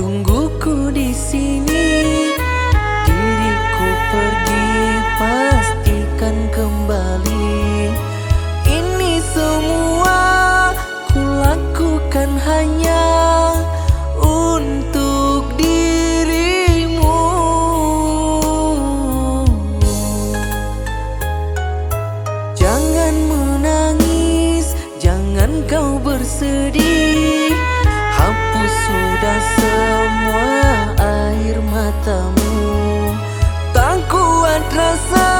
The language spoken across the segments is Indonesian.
tungguku di sini. Diriku pergi, pastikan kembali. Ini semua kulakukan hanya untuk dirimu. Jangan menangis, jangan kau bersedih. Hapus sudah semua air matamu. Tak kuat rasa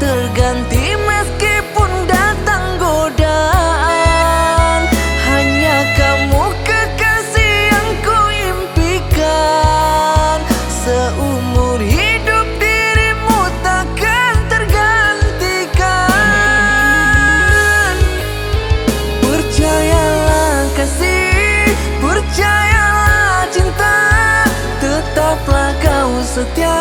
terganti meskipun datang godaan. Hanya kamu kekasih yang ku impikan Seumur hidup dirimu takkan tergantikan. Percayalah kasih, percayalah cinta. Tetaplah kau setia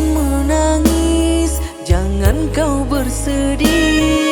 menangis, jangan kau bersedih